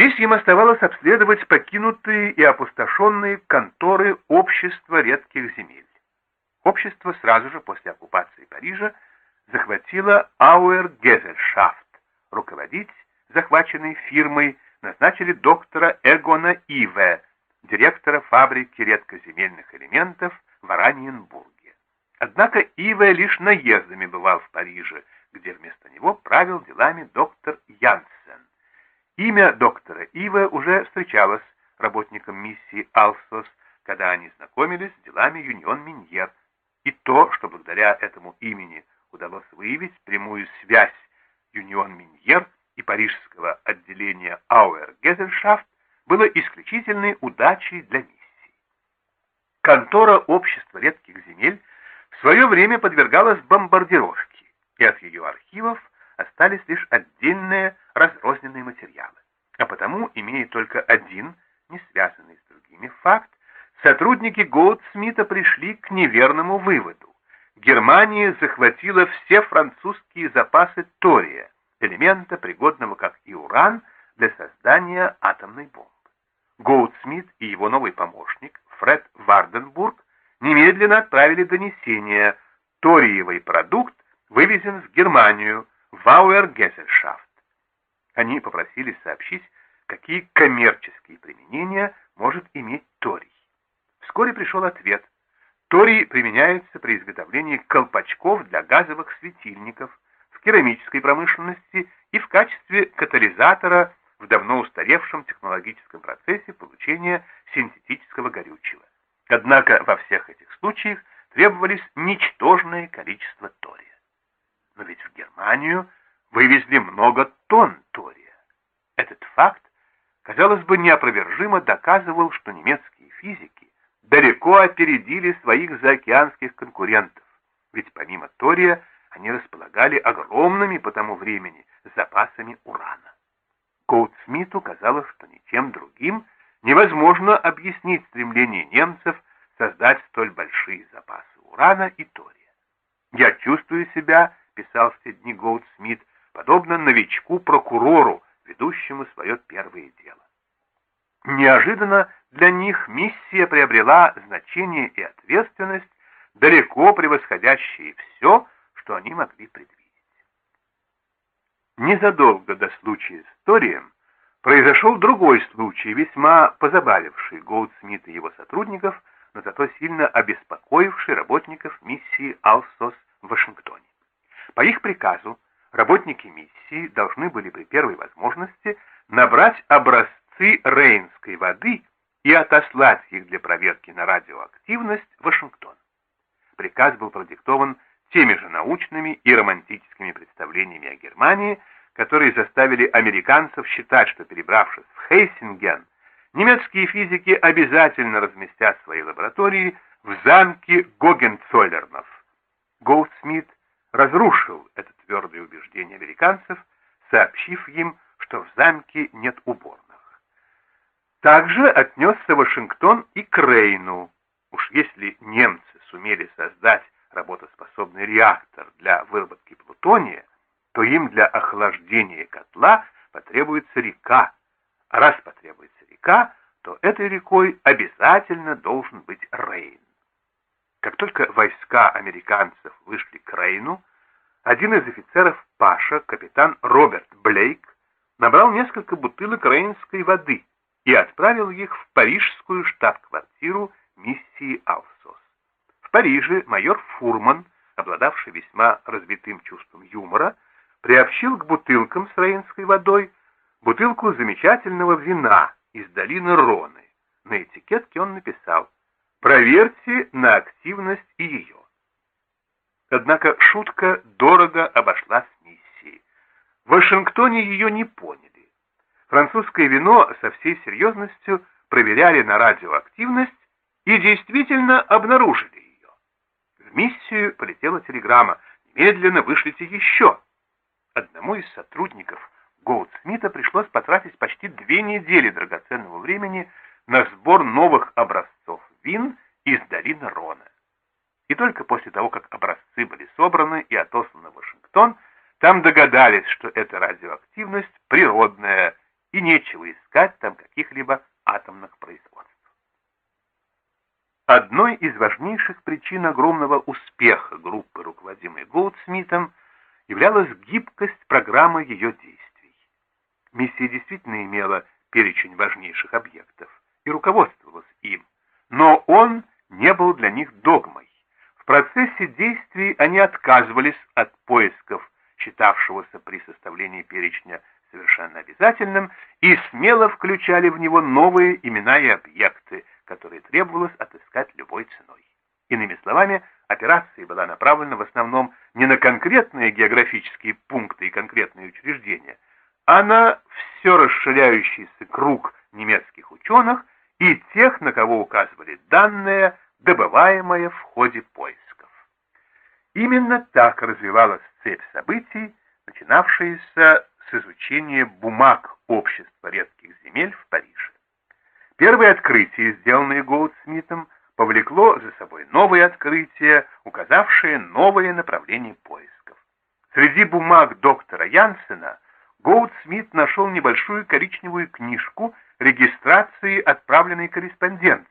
Здесь им оставалось обследовать покинутые и опустошенные конторы общества редких земель. Общество сразу же после оккупации Парижа захватило Ауэр Гезельшафт. Руководить захваченной фирмой назначили доктора Эгона Иве, директора фабрики редкоземельных элементов в Ораниенбурге. Однако Иве лишь наездами бывал в Париже, где вместо него правил делами доктор Янсен. Имя доктора Иве уже встречалось работникам миссии Алсос, когда они знакомились с делами Юнион Миньер, и то, что благодаря этому имени удалось выявить прямую связь Юнион Миньер и парижского отделения Ауэр Гезельшафт, было исключительной удачей для миссии. Контора общества редких земель в свое время подвергалась бомбардировке, и от ее архивов остались лишь отдельные разрозненные материалы. А потому, имея только один, не связанный с другими факт, сотрудники Голдсмита пришли к неверному выводу. Германия захватила все французские запасы тория, элемента, пригодного как и уран, для создания атомной бомбы. Гоудсмит и его новый помощник Фред Варденбург немедленно отправили донесение «Ториевый продукт вывезен в Германию, в Ауэр-Гессельшафт». Они попросили сообщить, какие коммерческие применения может иметь торий. Вскоре пришел ответ. Торий применяется при изготовлении колпачков для газовых светильников, в керамической промышленности и в качестве катализатора в давно устаревшем технологическом процессе получения синтетического горючего. Однако во всех этих случаях требовались ничтожное количество тория. Но ведь в Германию вывезли много тонн тория. Этот факт, казалось бы, неопровержимо доказывал, что немецкие физики далеко опередили своих заокеанских конкурентов, ведь помимо тория они располагали огромными по тому времени запасами урана. Коутсмиту казалось, что ничем другим невозможно объяснить стремление немцев создать столь большие запасы урана и тория. «Я чувствую себя», — писал в те дни Гоутсмит, подобно новичку-прокурору, ведущему свое первое дело. Неожиданно для них миссия приобрела значение и ответственность, далеко превосходящие все, что они могли предвидеть. Незадолго до случая с Торием произошел другой случай, весьма позабавивший Голдсмита и его сотрудников, но зато сильно обеспокоивший работников миссии Алсос в Вашингтоне. По их приказу работники миссии должны были при первой возможности набрать образцы рейнской воды и отослать их для проверки на радиоактивность в Вашингтон. Приказ был продиктован теми же научными и романтическими представлениями о Германии, которые заставили американцев считать, что перебравшись в Хейсинген, немецкие физики обязательно разместят свои лаборатории в замке Гогенцоллернов. Голдсмит разрушил это твердое убеждение американцев, сообщив им, что в замке нет уборных. Также отнесся Вашингтон и к Рейну. Уж если немцы сумели создать работоспособный реактор для выработки плутония, то им для охлаждения котла потребуется река. А раз потребуется река, то этой рекой обязательно должен быть Рейн. Как только войска американцев вышли к Рейну, один из офицеров Паша, капитан Роберт Блейк, набрал несколько бутылок рейнской воды и отправил их в парижскую штаб-квартиру миссии Алсос. В Париже майор Фурман, обладавший весьма развитым чувством юмора, приобщил к бутылкам с рейнской водой бутылку замечательного вина из долины Роны. На этикетке он написал «Проверьте на активность и ее». Однако шутка дорого обошлась миссии. В Вашингтоне ее не поняли. Французское вино со всей серьезностью проверяли на радиоактивность и действительно обнаружили в миссию полетела телеграмма «Немедленно вышлите еще». Одному из сотрудников Гоудсмита пришлось потратить почти две недели драгоценного времени на сбор новых образцов вин из долины Рона. И только после того, как образцы были собраны и отосланы в Вашингтон, там догадались, что эта радиоактивность природная и нечего искать там каких-либо атомных производств. Одной из важнейших причин огромного успеха группы, руководимой Голдсмитом, являлась гибкость программы ее действий. Миссия действительно имела перечень важнейших объектов и руководствовалась им, но он не был для них догмой. Процессе действий они отказывались от поисков, считавшегося при составлении перечня совершенно обязательным, и смело включали в него новые имена и объекты, которые требовалось отыскать любой ценой. Иными словами, операция была направлена в основном не на конкретные географические пункты и конкретные учреждения, а на все расширяющийся круг немецких ученых и тех, на кого указывали данные, добываемые в ходе поисков. Именно так развивалась цепь событий, начинавшаяся с изучения бумаг общества редких земель в Париже. Первое открытие, сделанное Гоудсмитом, повлекло за собой новые открытия, указавшие новые направления поисков. Среди бумаг доктора Янсена Гоудсмит нашел небольшую коричневую книжку регистрации отправленной корреспонденции,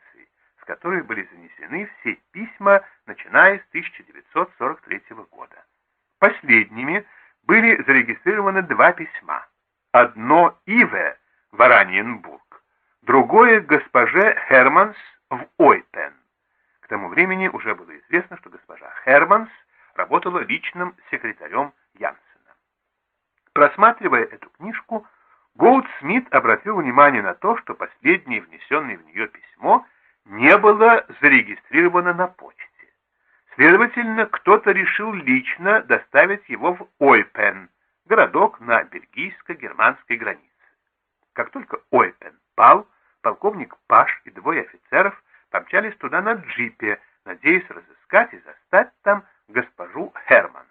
которой были занесены все письма, начиная с 1943 года. Последними были зарегистрированы два письма. Одно Иве в Араньенбург, другое госпоже Херманс в Ойпен. К тому времени уже было известно, что госпожа Херманс работала личным секретарем Янсена. Просматривая эту книжку, Гоудсмит обратил внимание на то, что последнее внесенное в нее письмо не было зарегистрировано на почте. Следовательно, кто-то решил лично доставить его в Ойпен, городок на бельгийско-германской границе. Как только Ойпен пал, полковник Паш и двое офицеров помчались туда на джипе, надеясь разыскать и застать там госпожу Херманс.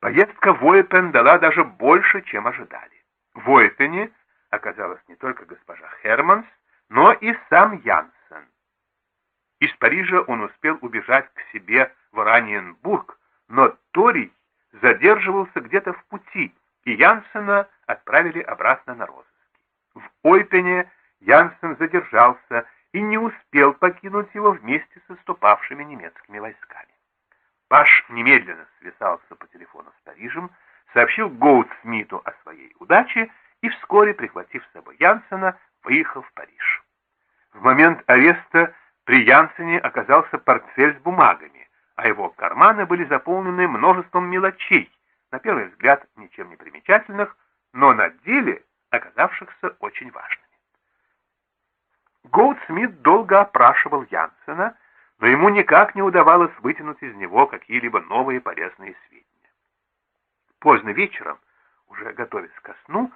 Поездка в Ойпен дала даже больше, чем ожидали. В Ойпене оказалась не только госпожа Херманс, но и сам Янсен. Из Парижа он успел убежать к себе в Ораниенбург, но Торий задерживался где-то в пути, и Янсена отправили обратно на розыск. В Ойпене Янсен задержался и не успел покинуть его вместе с наступавшими немецкими войсками. Паш немедленно связался по телефону с Парижем, сообщил Гоутсмиту о своей удаче и вскоре, прихватив с собой Янсена, выехал в Париж. В момент ареста при Янсене оказался портфель с бумагами, а его карманы были заполнены множеством мелочей, на первый взгляд ничем не примечательных, но на деле оказавшихся очень важными. Гоудсмит долго опрашивал Янсена, но ему никак не удавалось вытянуть из него какие-либо новые полезные сведения. Поздно вечером, уже готовясь ко сну,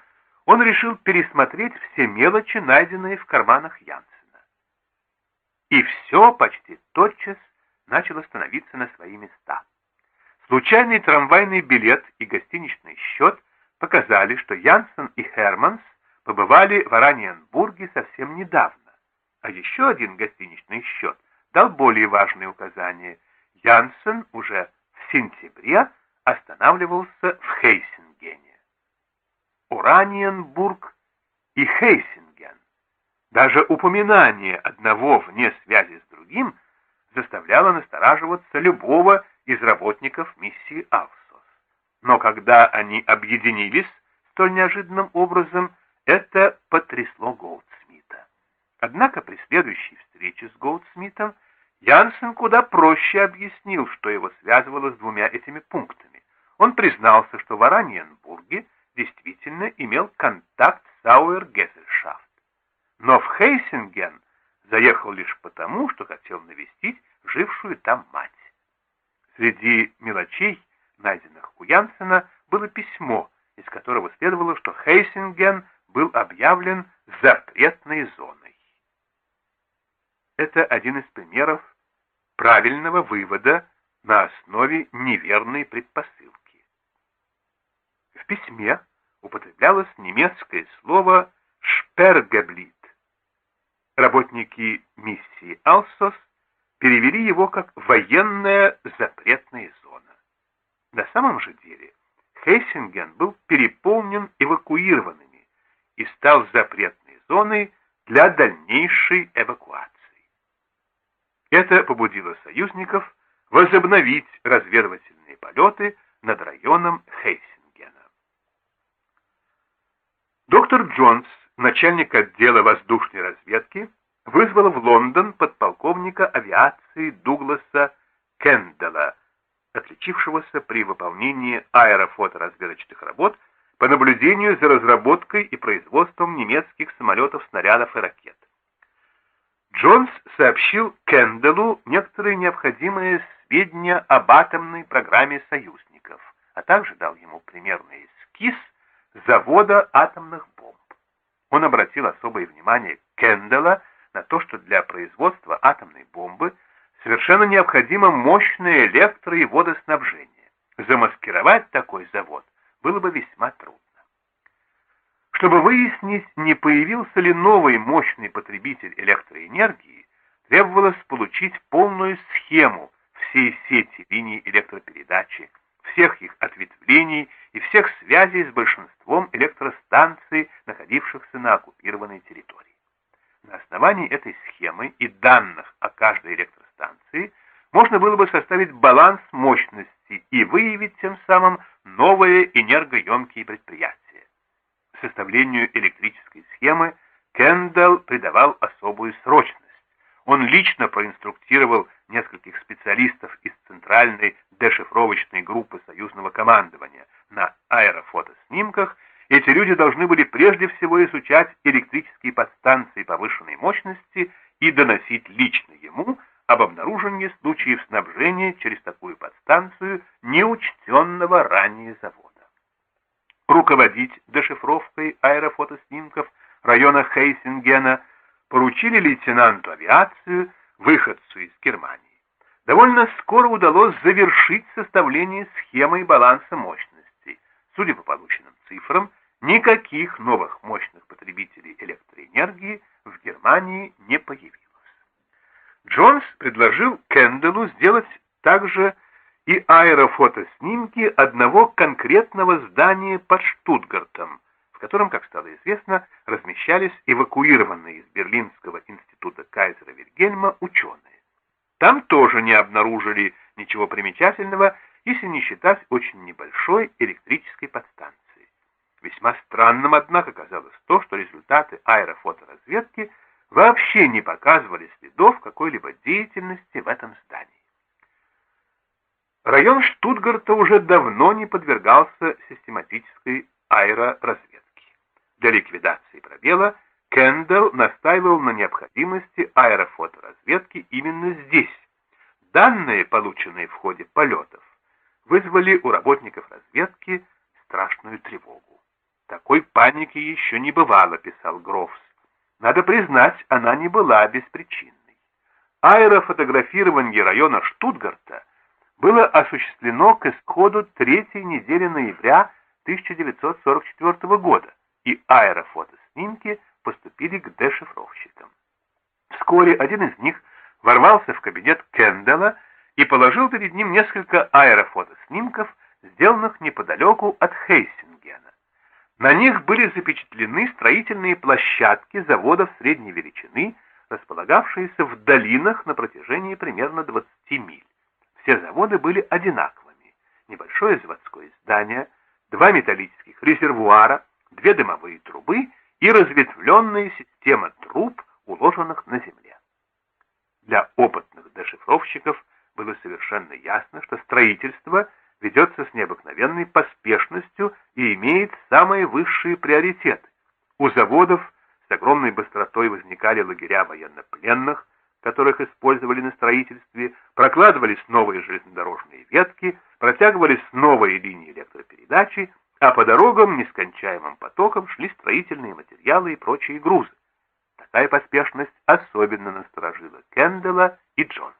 он решил пересмотреть все мелочи, найденные в карманах Янсена. И все почти тотчас начало становиться на свои места. Случайный трамвайный билет и гостиничный счет показали, что Янсен и Херманс побывали в Ораниенбурге совсем недавно. А еще один гостиничный счет дал более важные указания. Янсен уже в сентябре останавливался в Хейсингене. Ораниенбург и Хейсинген. Даже упоминание одного вне связи с другим заставляло настораживаться любого из работников миссии Алф. Но когда они объединились столь неожиданным образом, это потрясло Голдсмита. Однако при следующей встрече с Голдсмитом Янсен куда проще объяснил, что его связывало с двумя этими пунктами. Он признался, что в Ораниенбурге действительно имел контакт с Ауэр-Гезельшафт. Но в Хейсинген заехал лишь потому, что хотел навестить жившую там мать. Среди мелочей найденных у Янсена, было письмо, из которого следовало, что Хейсинген был объявлен запретной зоной. Это один из примеров правильного вывода на основе неверной предпосылки. В письме употреблялось немецкое слово «шпергеблит». Работники миссии Алсос перевели его как «военная запретная зона». На самом же деле Хессинген был переполнен эвакуированными, и стал запретной зоной для дальнейшей эвакуации. Это побудило союзников возобновить разведывательные полеты над районом Хейсингена. Доктор Джонс, начальник отдела воздушной разведки, вызвал в Лондон подполковника авиации Дугласа Кендалла, отличившегося при выполнении аэрофоторазведочных работ по наблюдению за разработкой и производством немецких самолетов, снарядов и ракет. Джонс сообщил Кендаллу некоторые необходимые сведения об атомной программе союзников, а также дал ему примерный эскиз завода атомных. Он обратил особое внимание Кендалла на то, что для производства атомной бомбы совершенно необходимо мощное электро- и водоснабжение. Замаскировать такой завод было бы весьма трудно. Чтобы выяснить, не появился ли новый мощный потребитель электроэнергии, требовалось получить полную схему всей сети линий электропередачи, всех их ответвлений и всех связей с большинством электростанций, находившихся на оккупированной территории. На основании этой схемы и данных о каждой электростанции можно было бы составить баланс мощности и выявить тем самым новые энергоемкие предприятия. Составлению электрической схемы Кендалл придавал особую срочность. Он лично проинструктировал нескольких специалистов из Центральной дешифровочной группы союзного командования на аэрофотоснимках эти люди должны были прежде всего изучать электрические подстанции повышенной мощности и доносить лично ему об обнаружении случаев снабжения через такую подстанцию неучтенного ранее завода. Руководить дешифровкой аэрофотоснимков района Хейсингена поручили лейтенанту авиацию, выходцу из Германии. Довольно скоро удалось завершить составление схемы баланса мощностей. Судя по полученным цифрам, никаких новых мощных потребителей электроэнергии в Германии не появилось. Джонс предложил Кенделу сделать также и аэрофотоснимки одного конкретного здания под Штутгартом, в котором, как стало известно, размещались эвакуированные из Берлинского института Кайзера Вильгельма ученые. Там тоже не обнаружили ничего примечательного, если не считать очень небольшой электрической подстанции. Весьма странным, однако, казалось то, что результаты аэрофоторазведки вообще не показывали следов какой-либо деятельности в этом здании. Район Штутгарта уже давно не подвергался систематической аэроразведке. Для ликвидации пробела Кендалл настаивал на необходимости аэрофоторазведки именно здесь. Данные, полученные в ходе полетов, вызвали у работников разведки страшную тревогу. Такой паники еще не бывало, писал Грофс. Надо признать, она не была беспричинной. Аэрофотографирование района Штутгарта было осуществлено к исходу третьей недели ноября 1944 года, и аэрофотоснимки поступили к дешифровщикам. Вскоре один из них ворвался в кабинет Кендалла и положил перед ним несколько аэрофотоснимков, сделанных неподалеку от Хейсингена. На них были запечатлены строительные площадки заводов средней величины, располагавшиеся в долинах на протяжении примерно 20 миль. Все заводы были одинаковыми. Небольшое заводское здание, два металлических резервуара, две дымовые трубы и разветвленная система труб, уложенных на земле. Для опытных дешифровщиков было совершенно ясно, что строительство – ведется с необыкновенной поспешностью и имеет самые высшие приоритеты. У заводов с огромной быстротой возникали лагеря военнопленных, которых использовали на строительстве, прокладывались новые железнодорожные ветки, протягивались новые линии электропередачи, а по дорогам нескончаемым потоком шли строительные материалы и прочие грузы. Такая поспешность особенно насторожила Кендалла и Джонса.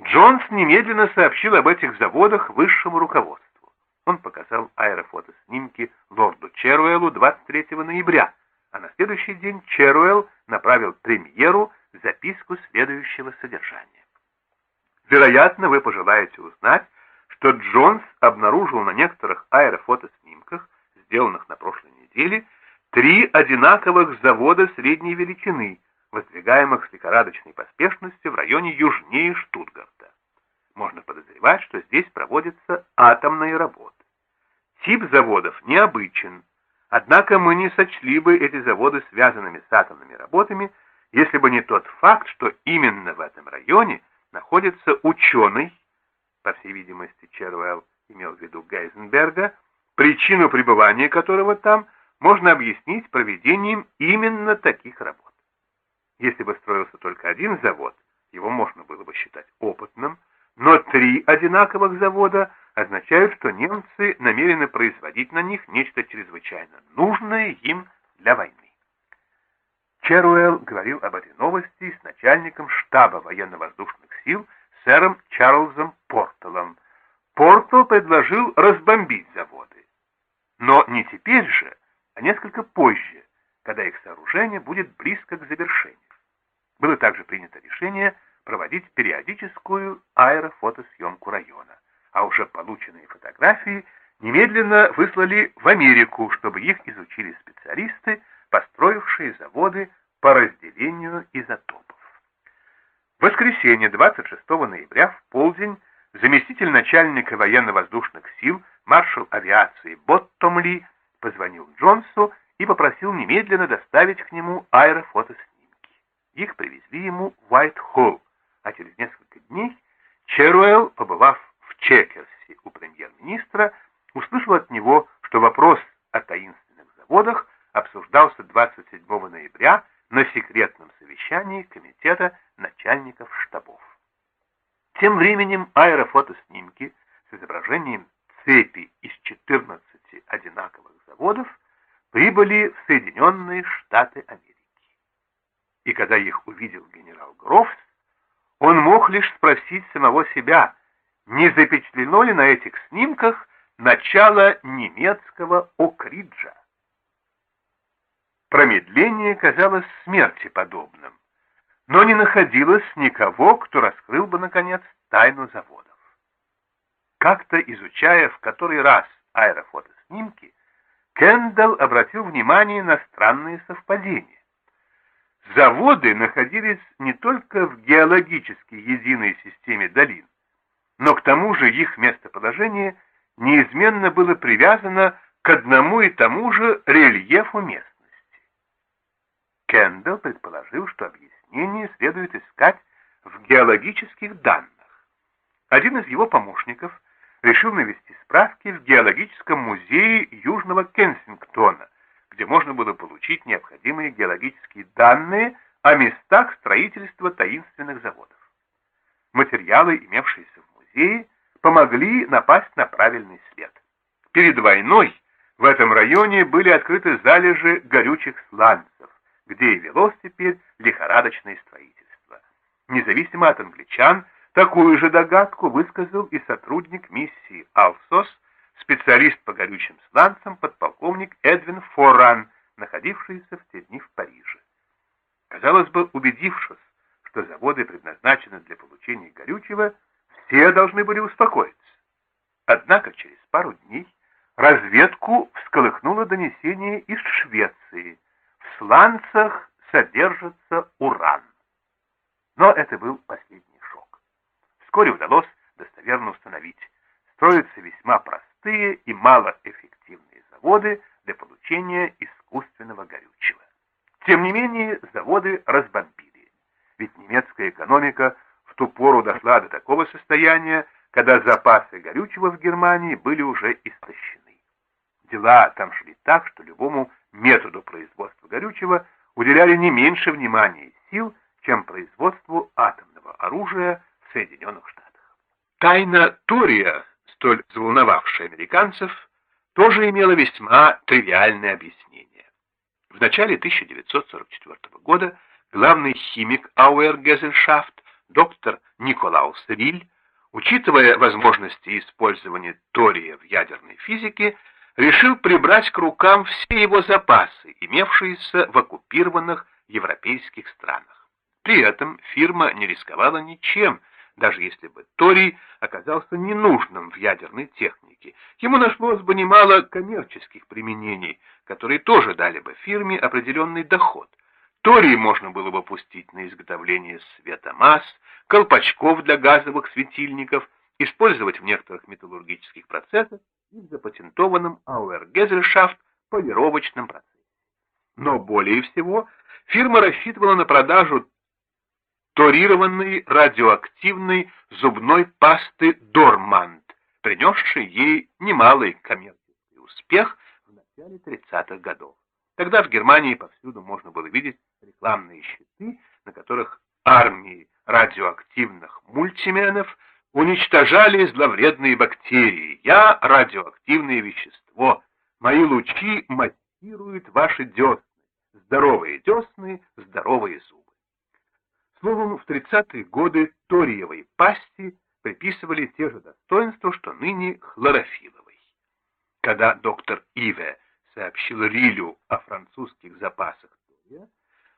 Джонс немедленно сообщил об этих заводах высшему руководству. Он показал аэрофотоснимки лорду Черуэлу 23 ноября, а на следующий день Черуэлл направил премьеру записку следующего содержания. Вероятно, вы пожелаете узнать, что Джонс обнаружил на некоторых аэрофотоснимках, сделанных на прошлой неделе, три одинаковых завода средней величины, воздвигаемых с лихорадочной поспешностью в районе южнее Штутгарта. Можно подозревать, что здесь проводятся атомные работы. Тип заводов необычен, однако мы не сочли бы эти заводы связанными с атомными работами, если бы не тот факт, что именно в этом районе находится ученый, по всей видимости, Червелл имел в виду Гейзенберга, причину пребывания которого там можно объяснить проведением именно таких работ. Если бы строился только один завод, его можно было бы считать опытным, но три одинаковых завода означают, что немцы намерены производить на них нечто чрезвычайно нужное им для войны. Черуэлл говорил об этой новости с начальником штаба военно-воздушных сил сэром Чарльзом Портелом. Портел предложил разбомбить заводы. Но не теперь же, а несколько позже, когда их сооружение будет близко к завершению. Было также принято решение проводить периодическую аэрофотосъемку района, а уже полученные фотографии немедленно выслали в Америку, чтобы их изучили специалисты, построившие заводы Воскресенье 26 ноября в полдень заместитель начальника военно-воздушных сил, маршал авиации Боттомли, позвонил Джонсу и попросил немедленно доставить к нему аэрофотоснимки. Их привезли ему в Уайт-Холл, а через несколько дней Черуэлл, побывав в Чекерсе у премьер-министра, услышал от него, что вопрос о таинственных заводах обсуждался 27 ноября на секретном совещании Комитета начальников штабов. Тем временем аэрофотоснимки с изображением цепи из 14 одинаковых заводов прибыли в Соединенные Штаты Америки. И когда их увидел генерал Грофс, он мог лишь спросить самого себя, не запечатлено ли на этих снимках начало немецкого Окриджа. Промедление казалось смерти подобным, но не находилось никого, кто раскрыл бы, наконец, тайну заводов. Как-то изучая в который раз аэрофотоснимки, Кендалл обратил внимание на странные совпадения. Заводы находились не только в геологически единой системе долин, но к тому же их местоположение неизменно было привязано к одному и тому же рельефу местности. Кендалл предположил, что объяснение следует искать в геологических данных. Один из его помощников решил навести справки в геологическом музее Южного Кенсингтона, где можно было получить необходимые геологические данные о местах строительства таинственных заводов. Материалы, имевшиеся в музее, помогли напасть на правильный след. Перед войной в этом районе были открыты залежи горючих сланцев, где и велось теперь лихорадочное строительство. Независимо от англичан, такую же догадку высказал и сотрудник миссии «Алсос» специалист по горючим сланцам подполковник Эдвин Форан, находившийся в те дни в Париже. Казалось бы, убедившись, что заводы предназначены для получения горючего, все должны были успокоиться. Однако через пару дней разведку всколыхнуло донесение из Швеции. Сланцах содержится уран. Но это был последний шок. Вскоре удалось достоверно установить, строится весьма простые и малоэффективные заводы для получения искусственного горючего. Тем не менее, заводы разбомбили, ведь немецкая экономика в ту пору дошла до такого состояния, когда запасы горючего в Германии были уже истощены. Дела там шли так, что любому методу производства горючего уделяли не меньше внимания и сил, чем производству атомного оружия в Соединенных Штатах. Тайна Турия столь взволновавшая американцев, тоже имела весьма тривиальное объяснение. В начале 1944 года главный химик Ауэр-Гезельшафт, доктор Николаус Риль, учитывая возможности использования тория в ядерной физике, решил прибрать к рукам все его запасы, имевшиеся в оккупированных европейских странах. При этом фирма не рисковала ничем, даже если бы торий оказался ненужным в ядерной технике. Ему нашлось бы немало коммерческих применений, которые тоже дали бы фирме определенный доход. Торий можно было бы пустить на изготовление светомасс, колпачков для газовых светильников, использовать в некоторых металлургических процессах и в запатентованном Ауэр-Гезельшафт полировочном процессе. Но более всего фирма рассчитывала на продажу торированной радиоактивной зубной пасты «Дормант», принесшей ей немалый коммерческий успех в начале 30-х годов. Тогда в Германии повсюду можно было видеть рекламные щиты, на которых армии радиоактивных мультименов уничтожали зловредные бактерии. Я — радиоактивное вещество. Мои лучи массируют ваши десны. Здоровые десны, здоровые зубы. Словом, в 30-е годы ториевой пасти приписывали те же достоинства, что ныне хлорофиловой. Когда доктор Иве сообщил Рилю о французских запасах тория,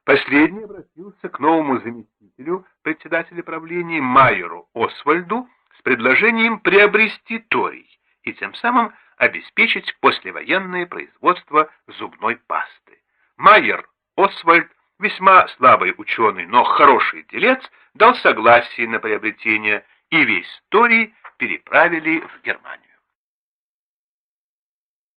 последний обратился к новому заместителю председателя правления Майеру Освальду с предложением приобрести торий и тем самым обеспечить послевоенное производство зубной пасты. Майер Освальд Весьма слабый ученый, но хороший делец дал согласие на приобретение, и весь Тори переправили в Германию.